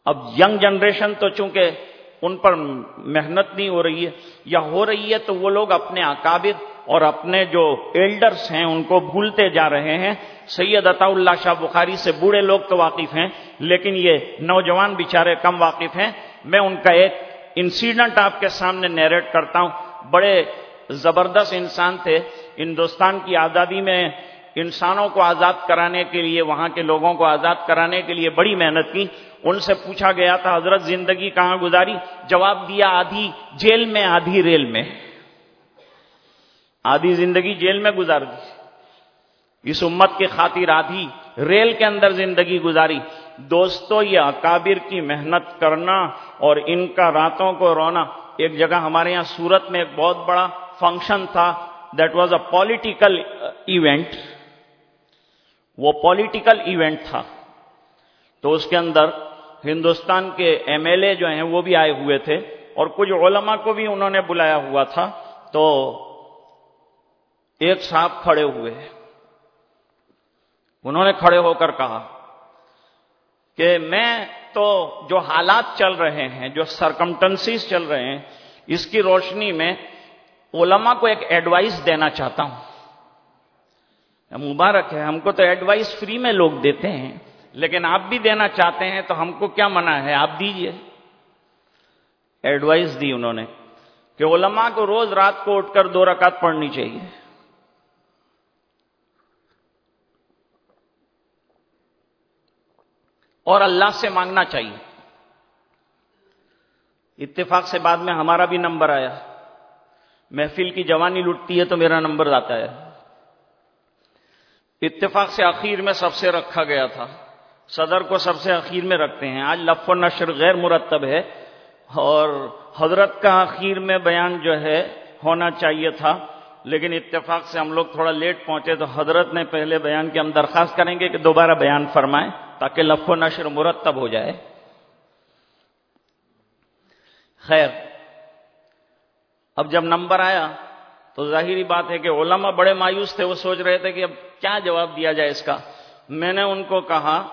اب ینگ جنریشن تو چونکہ ان پر محنت نہیں ہو رہی ہے یا ہو رہی ہے تو وہ لوگ اپنے اکابد اور اپنے جو ایلڈرس ہیں ان کو بھولتے جا رہے ہیں۔ سید عطا اللہ شاہ بخاری سے بوڑھے لوگ تو واقف ہیں، لیکن یہ نوجوان بیچارے کم واقف ہیں۔ میں ان کا ایک انسیڈنٹ آپ کے سامنے نیریٹ کرتا ہوں۔ بڑے زبردست انسان تھے۔ ہندوستان کی آزادی میں انسانوں کو آزاد کرانے کے لیے، وہاں کے لوگوں کو آزاد کرانے کے لیے بڑی محنت کی۔ ان سے پوچھا گیا تھا، حضرت زندگی کہاں گزاری؟ جواب دیا، آدھی جیل میں، آدھی ریل میں۔ آدھی زندگی جیل میں گزار دی۔ اس امت کی خاطر آدھی ریل کے اندر زندگی گزاری۔ دوستو، یہ اکابر کی محنت کرنا اور ان کا راتوں کو رونا۔ ایک جگہ ہمارے یہاں سورت میں ایک بہت بڑا فنکشن تھا that was a political event وہ پولیٹیکل ایونٹ تھا۔ تو اس کے اندر ہندوستان کے ایم ایل اے جو ہیں وہ بھی آئے ہوئے تھے اور کچھ علماء کو بھی انہوں نے بلایا ہوا تھا۔ تو ایک صاحب کھڑے ہوئے انہوں نے کھڑے ہو کر کہا کہ میں تو جو حالات چل رہے ہیں، جو سرکمٹنسیز چل رہے ہیں، اس کی روشنی میں علماء کو ایک ایڈوائس دینا چاہتا ہوں۔ مبارک ہے ہم کو تو ایڈوائس فری میں لوگ دیتے ہیں، لیکن آپ بھی دینا چاہتے ہیں تو ہم کو کیا منع ہے؟ آپ دیجیے۔ ایڈوائس دی انہوں نے کہ علماء کو روز رات کو اٹھ کر دو رکعت پڑھنی چاہیے۔ اور اللہ سے مانگنا چاہیے۔ اتفاق سے بعد میں ہمارا بھی نمبر آیا۔ محفل کی جوانی لٹتی ہے تو میرا نمبر آتا ہے۔ اتفاق سے اخیر میں سب سے رکھا گیا تھا۔ صدر کو سب سے اخیر میں رکھتے ہیں۔ آج لف و نشر غیر مرتب ہے اور حضرت کا اخیر میں بیان جو ہے ہونا چاہیے تھا۔ لیکن اتفاق سے ہم لوگ تھوڑا لیٹ پہنچے تو حضرت نے پہلے بیان کی۔ ہم درخواست کریں گے کہ دوبارہ بیان فرمائیں تاکہ لف و نشر مرتب ہو جائے۔ خیر۔ اب جب نمبر آیا تو ظاہری بات ہے کہ علماء بڑے مایوس تھے، وہ سوچ رہے تھے کہ اب کیا جواب دیا جائے اس کا۔ میں نے ان کو کہا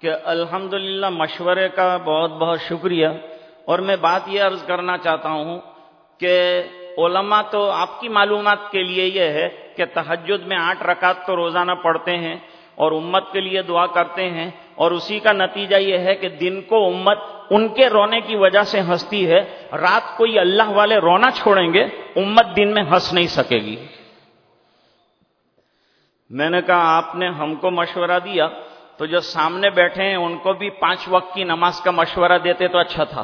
کہ الحمدللہ مشورے کا بہت بہت شکریہ۔ اور میں بات یہ عرض کرنا چاہتا ہوں کہ علماء تو آپ کی معلومات کے لیے یہ ہے کہ تحجد میں آٹھ رکعت تو روزانہ پڑھتے ہیں اور امت کے لیے دعا کرتے ہیں۔ اور اسی کا نتیجہ یہ ہے کہ دن کو امت ان کے رونے کی وجہ سے ہنستی ہے، رات کو یہ اللہ والے رونا چھوڑیں گے، امت دن میں ہنس نہیں سکے گی۔ میں نے کہا، آپ نے ہم کو مشورہ دیا، تو جو سامنے بیٹھے ہیں، ان کو بھی پانچ وقت کی نماز کا مشورہ دیتے تو اچھا تھا۔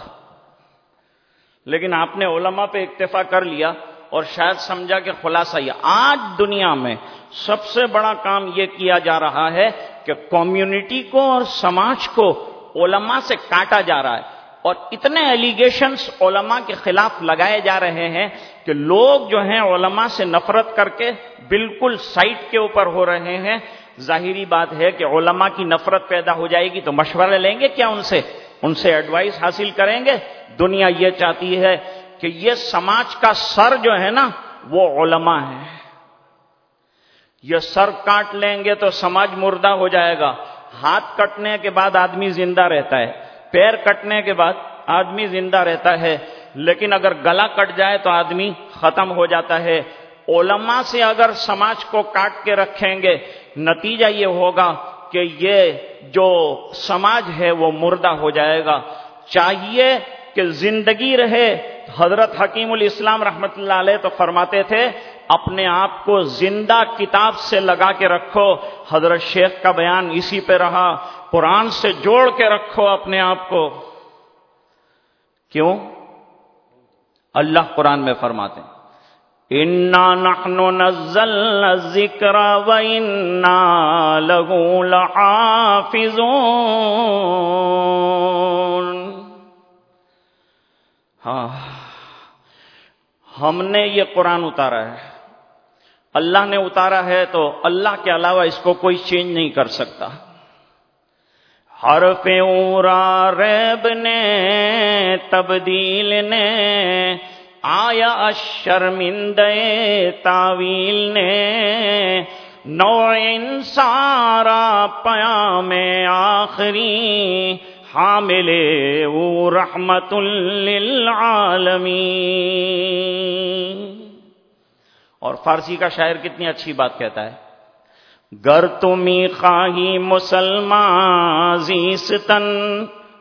لیکن آپ نے علماء پہ اکتفا کر لیا اور شاید سمجھا کہ خلاصہ یہ آج دنیا میں سب سے بڑا کام یہ کیا جا رہا ہے کہ کمیونٹی کو اور سماج کو علماء سے کاٹا جا رہا ہے اور اتنے ایلیگیشنز علماء کے خلاف لگائے جا رہے ہیں کہ لوگ جو ہیں علماء سے نفرت کر کے بالکل سائٹ کے اوپر ہو رہے ہیں۔ ظاہری بات ہے کہ علماء کی نفرت پیدا ہو جائے گی تو مشورہ لیں گے کیا ان سے؟ ان سے ایڈوائس حاصل کریں گے؟ دنیا یہ چاہتی ہے کہ یہ سماج کا سر جو ہے نا، وہ علماء ہے یہ سر کاٹ لیں گے تو سماج مردہ ہو جائے گا۔ ہاتھ کٹنے کے بعد آدمی زندہ رہتا ہے، پیر کٹنے کے بعد آدمی زندہ رہتا ہے۔ لیکن اگر گلا کٹ جائے تو آدمی ختم ہو جاتا ہے۔ علماء سے اگر سماج کو کاٹ کے رکھیں گے، نتیجہ یہ ہوگا کہ یہ جو سماج ہے وہ مردہ ہو جائے گا۔ چاہیے کہ زندگی رہے، حضرت حکیم الاسلام رحمت اللہ علیہ تو فرماتے تھے، اپنے آپ کو زندہ کتاب سے لگا کے رکھو۔ حضرت شیخ کا بیان اسی پہ رہا۔ قرآن سے جوڑ کے رکھو اپنے آپ کو۔ کیوں؟ اللہ قرآن میں فرماتے ہیں، انا نحن نزلنا الذکر و انا لہو لحافظون ہاں ہم نے یہ قرآن اتارا ہے۔ اللہ نے اتارا ہے تو اللہ کے علاوہ اس کو کوئی چینج نہیں کر سکتا۔ حرف اورا ریب نے، تبدیل نے، آیا شرمند تعویل نے۔ نو سارا پیا میں آخری حامل رحمت للعالمین۔ اور فارسی کا شاعر کتنی اچھی بات کہتا ہے۔ گر تمی خواہی مسلمان زیستن۔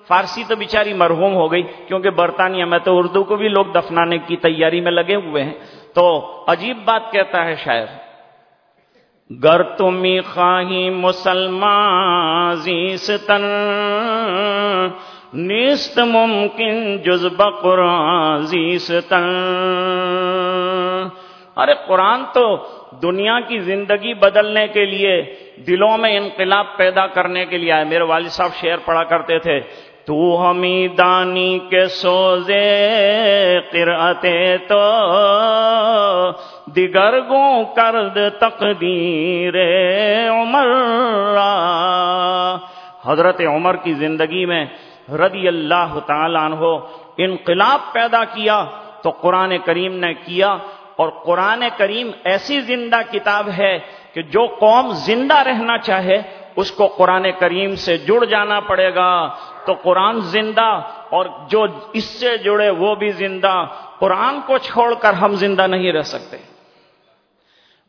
فارسی تو بیچاری مرحوم ہو گئی، کیونکہ برطانیہ میں تو اردو کو بھی لوگ دفنانے کی تیاری میں لگے ہوئے ہیں۔ تو عجیب بات کہتا ہے شاعر۔ گر تمی خواہی مسلمان زیستن۔ نیست ممکن جز بقرآن زیستن۔ ارے قرآن تو دنیا کی زندگی بدلنے کے لیے، دلوں میں انقلاب پیدا کرنے کے لیے آئے۔ میرے والد صاحب شعر پڑھا کرتے تھے، تو ہمی دانی کے سوزے قرأتے تو دیگر گو کرد تقدیر عمر حضرت عمر کی زندگی میں رضی اللہ تعالیٰ عنہ انقلاب پیدا کیا تو قرآن کریم نے کیا اور قرآن کریم ایسی زندہ کتاب ہے کہ جو قوم زندہ رہنا چاہے اس کو قرآن کریم سے جڑ جانا پڑے گا۔ تو قرآن زندہ اور جو اس سے جڑے وہ بھی زندہ، قرآن کو چھوڑ کر ہم زندہ نہیں رہ سکتے۔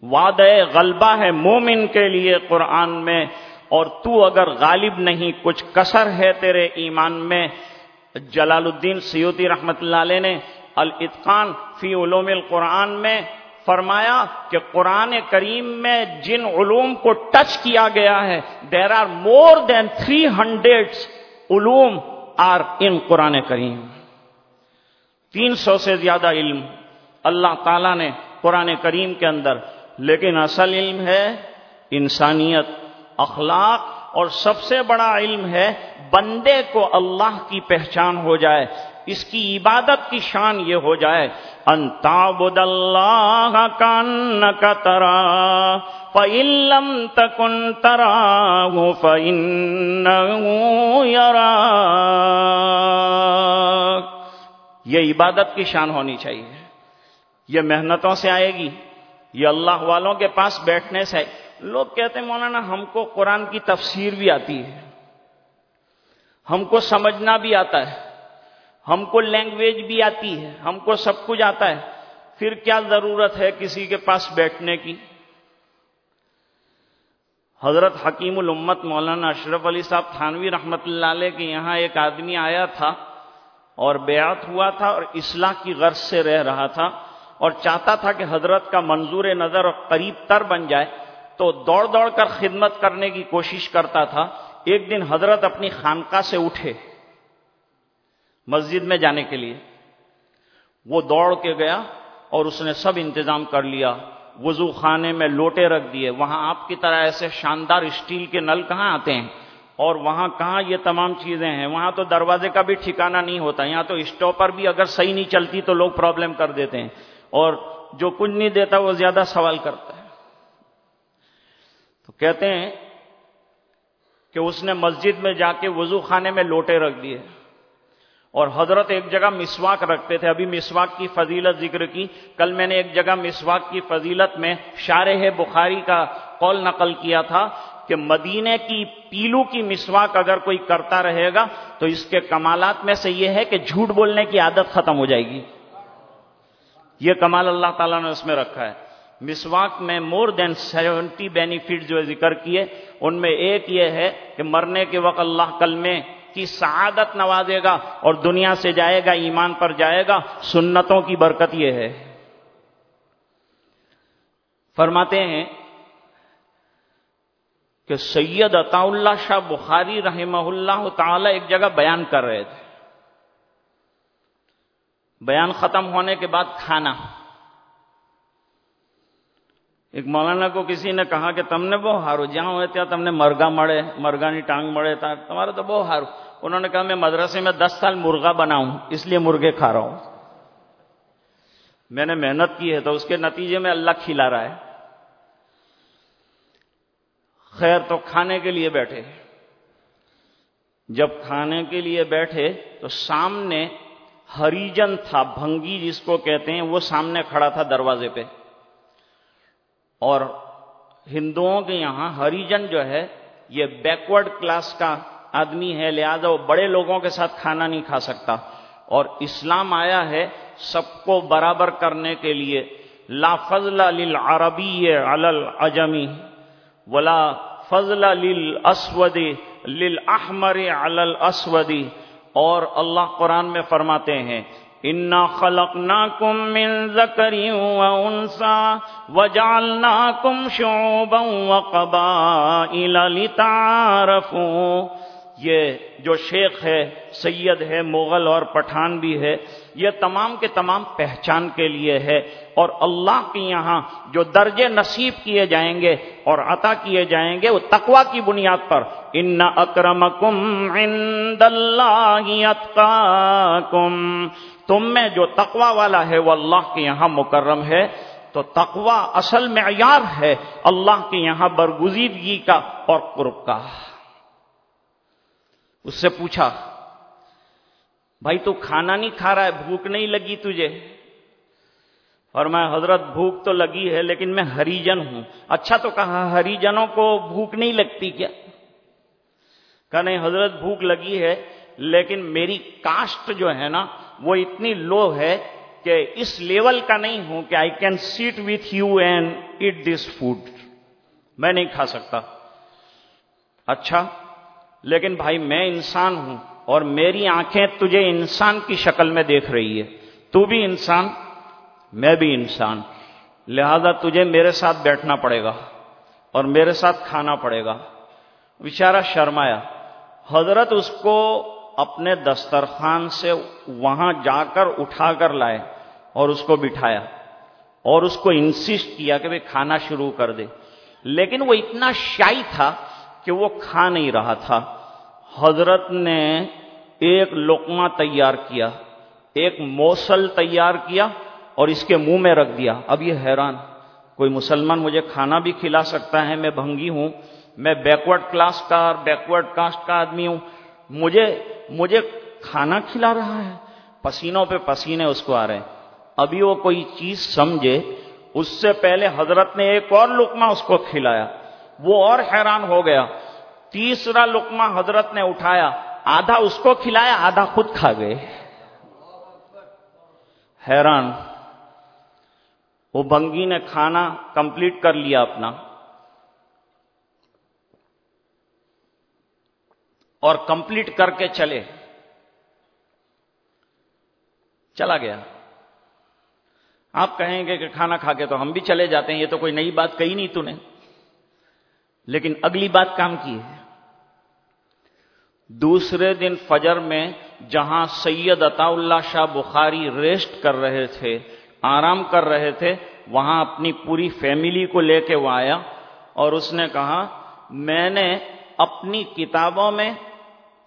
وعد غلبہ ہے مومن کے لیے قرآن میں، اور تو اگر غالب نہیں، کچھ کسر ہے تیرے ایمان میں۔ جلال الدین سیوتی رحمت اللہ علیہ نے الاتقان فی علوم القرآن میں فرمایا کہ قرآن کریم میں جن علوم کو ٹچ کیا گیا ہے there are more than three hundred علوم آر ان قرآن کریم۔ تین سو سے زیادہ علم اللہ تعالی نے قرآن کریم کے اندر لیکن اصل علم ہے انسانیت، اخلاق، اور سب سے بڑا علم ہے بندے کو اللہ کی پہچان ہو جائے، اس کی عبادت کی شان یہ ہو جائے۔ انتابد اللہ کان کا ترا فعلم تکن ترا فن یرا یہ عبادت کی شان ہونی چاہیے۔ یہ محنتوں سے آئے گی۔ یہ اللہ والوں کے پاس بیٹھنے سے لوگ کہتے ہیں، مولانا، ہم کو قرآن کی تفسیر بھی آتی ہے۔ ہم کو سمجھنا بھی آتا ہے۔ ہم کو لینگویج بھی آتی ہے۔ ہم کو سب کچھ آتا ہے۔ پھر کیا ضرورت ہے کسی کے پاس بیٹھنے کی؟ حضرت حکیم الامت مولانا اشرف علی صاحب تھانوی رحمت اللہ علیہ کے یہاں ایک آدمی آیا تھا اور بیعت ہوا تھا اور اصلاح کی غرض سے رہ رہا تھا۔ اور چاہتا تھا کہ حضرت کا منظور نظر اور قریب تر بن جائے، تو دوڑ دوڑ کر خدمت کرنے کی کوشش کرتا تھا۔ ایک دن حضرت اپنی خانقاہ سے اٹھے مسجد میں جانے کے لیے۔ وہ دوڑ کے گیا اور اس نے سب انتظام کر لیا۔ وضو خانے میں لوٹے رکھ دیے۔ وہاں آپ کی طرح ایسے شاندار اسٹیل کے نل کہاں آتے ہیں؟ اور وہاں کہاں یہ تمام چیزیں ہیں؟ وہاں تو دروازے کا بھی ٹھکانہ نہیں ہوتا۔ یہاں تو اسٹاپر بھی اگر صحیح نہیں چلتی تو لوگ پرابلم کر دیتے ہیں۔ اور جو کچھ نہیں دیتا وہ زیادہ سوال کرتا ہے۔ تو کہتے ہیں کہ اس نے مسجد میں جا کے وضو خانے میں لوٹے رکھ دیے۔ اور حضرت ایک جگہ مسواک رکھتے تھے۔ ابھی مسواک کی فضیلت ذکر کی۔ کل میں نے ایک جگہ مسواک کی فضیلت میں شارح بخاری کا قول نقل کیا تھا کہ مدینے کی پیلو کی مسواک اگر کوئی کرتا رہے گا تو اس کے کمالات میں سے یہ ہے کہ جھوٹ بولنے کی عادت ختم ہو جائے گی۔ یہ کمال اللہ تعالیٰ نے اس میں رکھا ہے۔ مسواک میں مور دین سیونٹی بینیفٹ جو ذکر کیے، ان میں ایک یہ ہے کہ مرنے کے وقت اللہ کل میں کی سعادت نوازے گا اور دنیا سے جائے گا، ایمان پر جائے گا۔ سنتوں کی برکت یہ ہے۔ فرماتے ہیں کہ سید عطا اللہ شاہ بخاری رحمہ اللہ تعالی ایک جگہ بیان کر رہے تھے۔ بیان ختم ہونے کے بعد کھانا۔ ایک مولانا کو کسی نے کہا کہ تم نے وہ ہارو جہاں ہوئے تھے تم نے مرگا مڑے مرگا نہیں ٹانگ مڑے تھا تمہارا تو وہ ہارو۔ انہوں نے کہا میں مدرسے میں دس سال مرغا بناؤں، اس لیے مرغے کھا رہا ہوں۔ میں نے محنت کی ہے تو اس کے نتیجے میں اللہ کھلا رہا ہے۔ خیر تو کھانے کے لیے بیٹھے۔ جب کھانے کے لیے بیٹھے تو سامنے ہریجن تھا، بھنگی جس کو کہتے ہیں، وہ سامنے کھڑا تھا دروازے پہ۔ اور ہندوؤں کے یہاں ہریجن جو ہے، یہ بیکورڈ کلاس کا آدمی ہے، لہذا وہ بڑے لوگوں کے ساتھ کھانا نہیں کھا سکتا۔ اور اسلام آیا ہے سب کو برابر کرنے کے لیے۔ لا فضل للعربی علی العجمی ولا فضل للاسود للاحمر علی الاسود۔ اور اللہ قرآن میں فرماتے ہیں، انا خلقناکم من ذکر و انسا وجعلناکم شعوبا وقبائل لتعارفوا یہ جو شیخ ہے، سید ہے، مغل اور پٹھان بھی ہے یہ تمام کے تمام پہچان کے لیے ہے اور اللہ کے یہاں جو درجے نصیب کیے جائیں گے اور عطا کیے جائیں گے وہ تقوا کی بنیاد پر۔ ان اکرمکم عند اللہ اتقاکم تم میں جو تقوا والا ہے وہ اللہ کے یہاں مکرم ہے۔ تو تقوا اصل معیار ہے اللہ کے یہاں برگزیدگی کا اور قرب کا۔ اس سے پوچھا بھائی تو کھانا نہیں کھا رہا ہے، بھوک نہیں لگی تجھے؟ اور میں حضرت، بھوک تو لگی ہے، لیکن میں ہریجن ہوں۔ اچھا تو کہا ہریجنوں کو بھوک نہیں لگتی کیا؟ کہ نہیں حضرت، بھوک لگی ہے، لیکن میری کاسٹ جو ہے نا، وہ اتنی لو ہے کہ اس لیول کا نہیں ہوں کہ I can sit with you and eat this food میں نہیں کھا سکتا۔ اچھا لیکن بھائی میں انسان ہوں۔ اور میری آنکھیں تجھے انسان کی شکل میں دیکھ رہی ہے۔ تو بھی انسان، میں بھی انسان۔ لہذا تجھے میرے ساتھ بیٹھنا پڑے گا اور میرے ساتھ کھانا پڑے گا۔ بیچارہ شرمایا۔ حضرت اس کو اپنے دسترخوان سے وہاں جا کر اٹھا کر لائے اور اس کو بٹھایا اور اس کو انسسٹ کیا کہ بھائی کھانا شروع کر دے۔ لیکن وہ اتنا شائی تھا کہ وہ کھا نہیں رہا تھا۔ حضرت نے ایک لقمہ تیار کیا، ایک موسل تیار کیا اور اس کے منہ میں رکھ دیا۔ اب یہ حیران، کوئی مسلمان مجھے کھانا بھی کھلا سکتا ہے؟ میں بھنگی ہوں، میں بیکورڈ کلاس کا اور بیکورڈ کاسٹ کا آدمی ہوں۔ مجھے مجھے کھانا کھلا رہا ہے، پسینوں پہ پسینے اس کو آ رہے ہیں۔ ابھی وہ کوئی چیز سمجھے، اس سے پہلے حضرت نے ایک اور لقمہ اس کو کھلایا۔ وہ اور حیران ہو گیا۔ تیسرا لقمہ حضرت نے اٹھایا، آدھا اس کو کھلایا، آدھا خود کھا گئے۔ حیران۔ وہ بنگی نے کھانا کمپلیٹ کر لیا اپنا۔ اور کمپلیٹ کر کے چلے۔ چلا گیا۔ آپ کہیں گے کہ کھانا کھا کے تو ہم بھی چلے جاتے ہیں، یہ تو کوئی نئی بات کہی نہیں تو نے۔ لیکن اگلی بات کام کی ہے۔ دوسرے دن فجر میں جہاں سید عطا اللہ شاہ بخاری ریسٹ کر رہے تھے، آرام کر رہے تھے، وہاں اپنی پوری فیملی کو لے کے وہ آیا اور اس نے کہا، میں نے اپنی کتابوں میں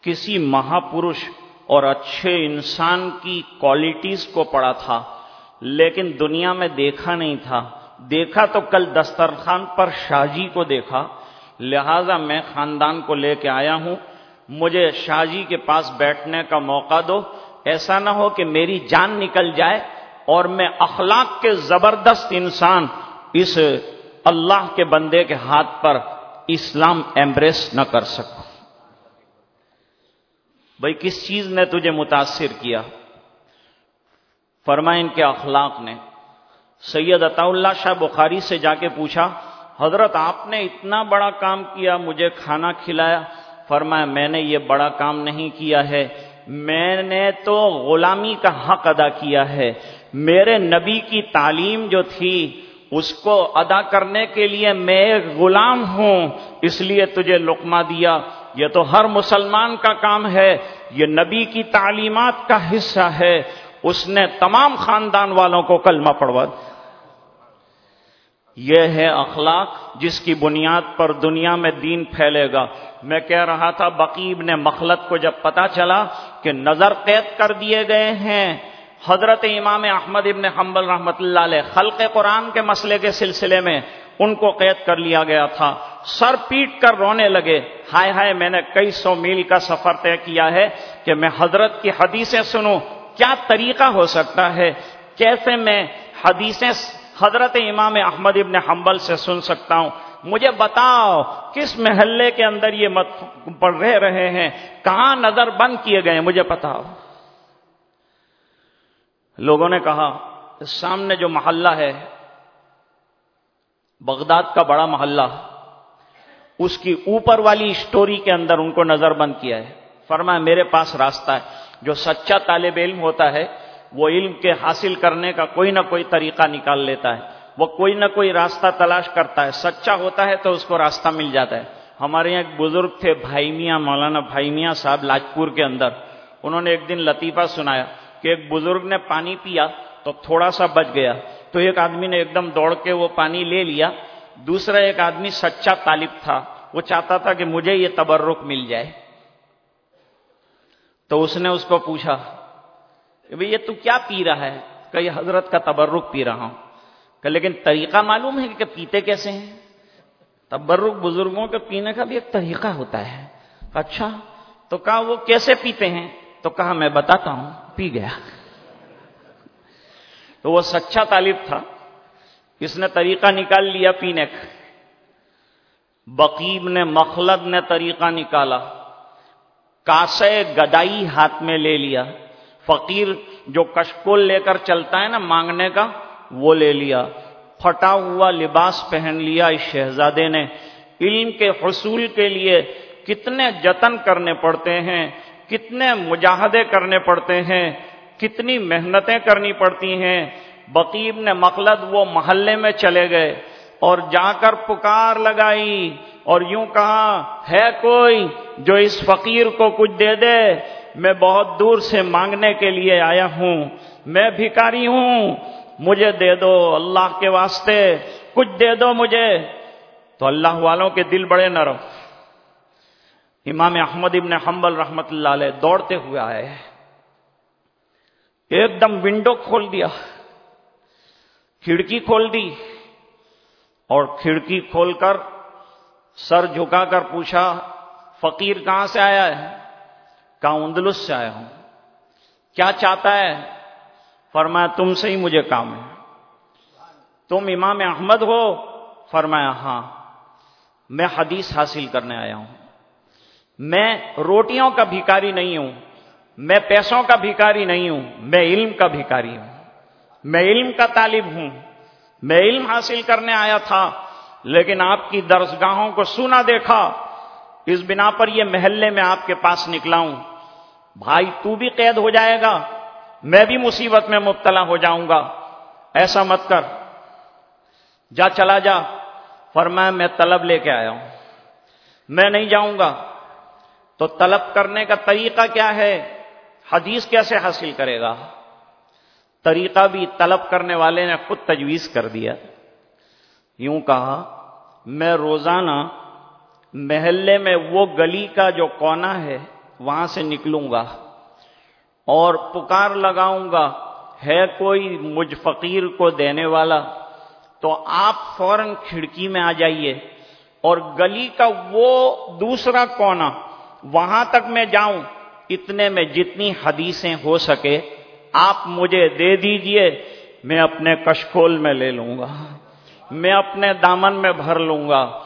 کسی مہاپروش اور اچھے انسان کی کوالٹیز کو پڑھا تھا، لیکن دنیا میں دیکھا نہیں تھا۔ دیکھا تو کل دسترخوان پر شاہ جی کو دیکھا، لہذا میں خاندان کو لے کے آیا ہوں۔ مجھے شاہ جی کے پاس بیٹھنے کا موقع دو۔ ایسا نہ ہو کہ میری جان نکل جائے اور میں اخلاق کے زبردست انسان اس اللہ کے بندے کے ہاتھ پر اسلام ایمبریس نہ کر سکوں۔ بھائی، کس چیز نے تجھے متاثر کیا؟ فرمائن کے اخلاق نے۔ سید عطا اللہ شاہ بخاری سے جا کے پوچھا، حضرت، آپ نے اتنا بڑا کام کیا، مجھے کھانا کھلایا؟ فرمایا، میں نے یہ بڑا کام نہیں کیا ہے، میں نے تو غلامی کا حق ادا کیا ہے، میرے نبی کی تعلیم جو تھی، اس کو ادا کرنے کے لیے میں ایک غلام ہوں، اس لیے تجھے لقمہ دیا، یہ تو ہر مسلمان کا کام ہے، یہ نبی کی تعلیمات کا حصہ ہے، اس نے تمام خاندان والوں کو کلمہ پڑوا یہ ہے اخلاق جس کی بنیاد پر دنیا میں دین پھیلے گا۔ میں کہہ رہا تھا بقیب نے مخلت کو جب پتا چلا کہ نظر قید کر دیے گئے ہیں، حضرت امام احمد ابن حنبل رحمت اللہ علیہ خلق قرآن کے مسئلے کے سلسلے میں ان کو قید کر لیا گیا تھا۔ سر پیٹ کر رونے لگے۔ ہائے ہائے، میں نے کئی سو میل کا سفر طے کیا ہے کہ میں حضرت کی حدیثیں سنوں۔ کیا طریقہ ہو سکتا ہے؟ کیسے میں حدیثیں حضرت امام احمد ابن حنبل سے سن سکتا ہوں۔ مجھے بتاؤ، کس محلے کے اندر یہ مت پڑھ رہ رہے ہیں؟ کہاں نظر بند کیے گئے مجھے بتاؤ۔ لوگوں نے کہا، سامنے جو محلہ ہے، بغداد کا بڑا محلہ، اس کی اوپر والی اسٹوری کے اندر ان کو نظر بند کیا ہے۔ فرمایا، میرے پاس راستہ ہے۔ جو سچا طالب علم ہوتا ہے وہ علم کے حاصل کرنے کا کوئی نہ کوئی طریقہ نکال لیتا ہے، وہ کوئی نہ کوئی راستہ تلاش کرتا ہے۔ سچا ہوتا ہے تو اس کو راستہ مل جاتا ہے۔ ہمارے یہاں ایک بزرگ تھے، بھائی میاں، مولانا بھائی میاں صاحب، لاجپور کے اندر۔ انہوں نے ایک دن لطیفہ سنایا کہ ایک بزرگ نے پانی پیا تو تھوڑا سا بچ گیا۔ تو ایک آدمی نے ایک دم دوڑ کے وہ پانی لے لیا۔ دوسرا ایک آدمی سچا طالب تھا۔ وہ چاہتا تھا کہ مجھے یہ تبرک مل جائے۔ تو اس نے اس کو پوچھا کہ یہ تو کیا پی رہا ہے؟ کہ یہ حضرت کا تبرک پی رہا ہوں۔ کہ لیکن طریقہ معلوم ہے کہ پیتے کیسے ہیں؟ تبرک بزرگوں کے پینے کا بھی ایک طریقہ ہوتا ہے۔ اچھا تو کہا وہ کیسے پیتے ہیں؟ تو کہا میں بتاتا ہوں، پی گیا۔ تو وہ سچا طالب تھا۔ اس نے طریقہ نکال لیا پینے کا۔ بقیب نے، مخلد نے طریقہ نکالا۔ کاسے گدائی ہاتھ میں لے لیا۔ فقیر جو کشکول لے کر چلتا ہے نا مانگنے کا، وہ لے لیا۔ پھٹا ہوا لباس پہن لیا اس شہزادے نے۔ علم کے حصول کے لیے کتنے جتن کرنے پڑتے ہیں، کتنے مجاہدے کرنے پڑتے ہیں، کتنی محنتیں کرنی پڑتی ہیں۔ بقیب نے مقلد وہ محلے میں چلے گئے اور جا کر پکار لگائی اور یوں کہا، ہے کوئی جو اس فقیر کو کچھ دے دے؟ میں بہت دور سے مانگنے کے لیے آیا ہوں۔ میں بھکاری ہوں۔ مجھے دے دو اللہ کے واسطے۔ کچھ دے دو مجھے۔ تو اللہ والوں کے دل بڑے نرم۔ امام احمد ابن حنبل رحمت اللہ علیہ دوڑتے ہوئے آئے۔ ایک دم ونڈو کھول دیا۔ کھڑکی کھول دی۔ اور کھڑکی کھول کر سر جھکا کر پوچھا، فقیر کہاں سے آیا ہے؟ کہاں اندلس سے آیا ہوں۔ کیا چاہتا ہے؟ فرمایا، تم سے ہی مجھے کام ہے۔ تم امام احمد ہو؟ فرمایا ہاں۔ میں حدیث حاصل کرنے آیا ہوں۔ میں روٹیوں کا بھیکاری نہیں ہوں۔ میں پیسوں کا بھیکاری نہیں ہوں۔ میں علم کا بھیکاری ہوں۔ میں علم کا طالب ہوں۔ میں علم حاصل کرنے آیا تھا، لیکن آپ کی درسگاہوں کو سنا دیکھا۔ اس بنا پر یہ محلے میں آپ کے پاس نکلا ہوں۔ بھائی تو بھی قید ہو جائے گا، میں بھی مصیبت میں مبتلا ہو جاؤں گا۔ ایسا مت کر۔ جا چلا جا۔ فرمایا، میں طلب لے کے آیا ہوں۔ میں نہیں جاؤں گا۔ تو طلب کرنے کا طریقہ کیا ہے؟ حدیث کیسے حاصل کرے گا؟ طریقہ بھی طلب کرنے والے نے خود تجویز کر دیا۔ یوں کہا، میں روزانہ محلے میں وہ گلی کا جو کونا ہے وہاں سے نکلوں گا اور پکار لگاؤں گا، ہے کوئی مجھ فقیر کو دینے والا؟ تو آپ فوراً کھڑکی میں آ جائیے اور گلی کا وہ دوسرا کونا، وہاں تک میں جاؤں، اتنے میں جتنی حدیثیں ہو سکے، آپ مجھے دے دیجیے، میں اپنے کشکول میں لے لوں گا، میں اپنے دامن میں بھر لوں گا۔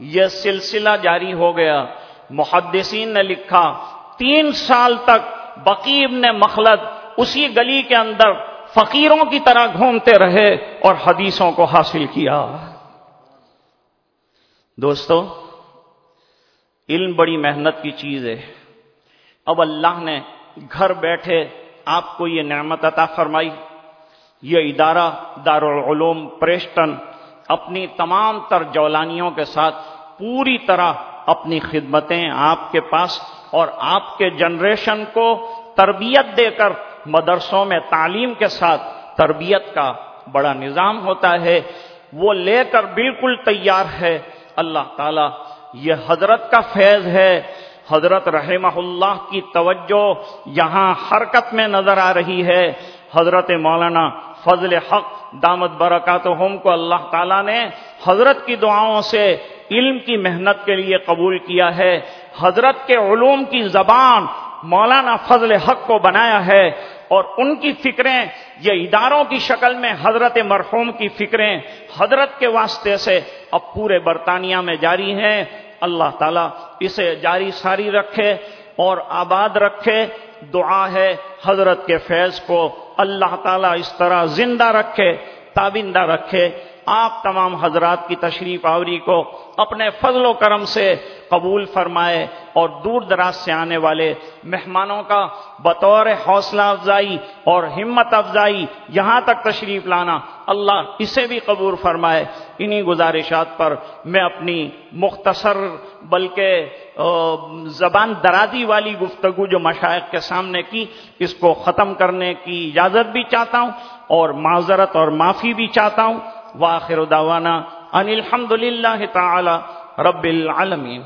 یہ سلسلہ جاری ہو گیا، محدثین نے لکھا تین سال تک بقیب نے مخلد اسی گلی کے اندر فقیروں کی طرح گھومتے رہے اور حدیثوں کو حاصل کیا۔ دوستو، علم بڑی محنت کی چیز ہے۔ اب اللہ نے گھر بیٹھے آپ کو یہ نعمت عطا فرمائی۔ یہ ادارہ دارالعلوم پریسٹن اپنی تمام تر جولانیوں کے ساتھ پوری طرح اپنی خدمتیں آپ کے پاس اور آپ کے جنریشن کو تربیت دے کر مدرسوں میں تعلیم کے ساتھ تربیت کا بڑا نظام ہوتا ہے۔ وہ لے کر بالکل تیار ہے۔ اللہ تعالی یہ حضرت کا فیض ہے۔ حضرت رحمہ اللہ کی توجہ یہاں حرکت میں نظر آ رہی ہے۔ حضرت مولانا فضل حق دامت برکات کو اللہ تعالیٰ نے حضرت کی دعاؤں سے علم کی محنت کے لیے قبول کیا ہے۔ حضرت کے علوم کی زبان مولانا فضل حق کو بنایا ہے اور ان کی فکریں، یہ اداروں کی شکل میں حضرت مرحوم کی فکریں حضرت کے واسطے سے اب پورے برطانیہ میں جاری ہیں۔ اللہ تعالیٰ اسے جاری ساری رکھے اور آباد رکھے۔ دعا ہے حضرت کے فیض کو۔ اللہ تعالیٰ اس طرح زندہ رکھے، تابندہ رکھے۔ آپ تمام حضرات کی تشریف آوری کو اپنے فضل و کرم سے قبول فرمائے اور دور دراز سے آنے والے مہمانوں کا بطور حوصلہ افزائی اور ہمت افزائی یہاں تک تشریف لانا اللہ اسے بھی قبول فرمائے۔ انہی گزارشات پر میں اپنی مختصر بلکہ زبان درازی والی گفتگو جو مشائق کے سامنے کی، اس کو ختم کرنے کی اجازت بھی چاہتا ہوں اور معذرت اور معافی بھی چاہتا ہوں۔ واخر دعوانا ان الحمد للہ تعالی رب العالمین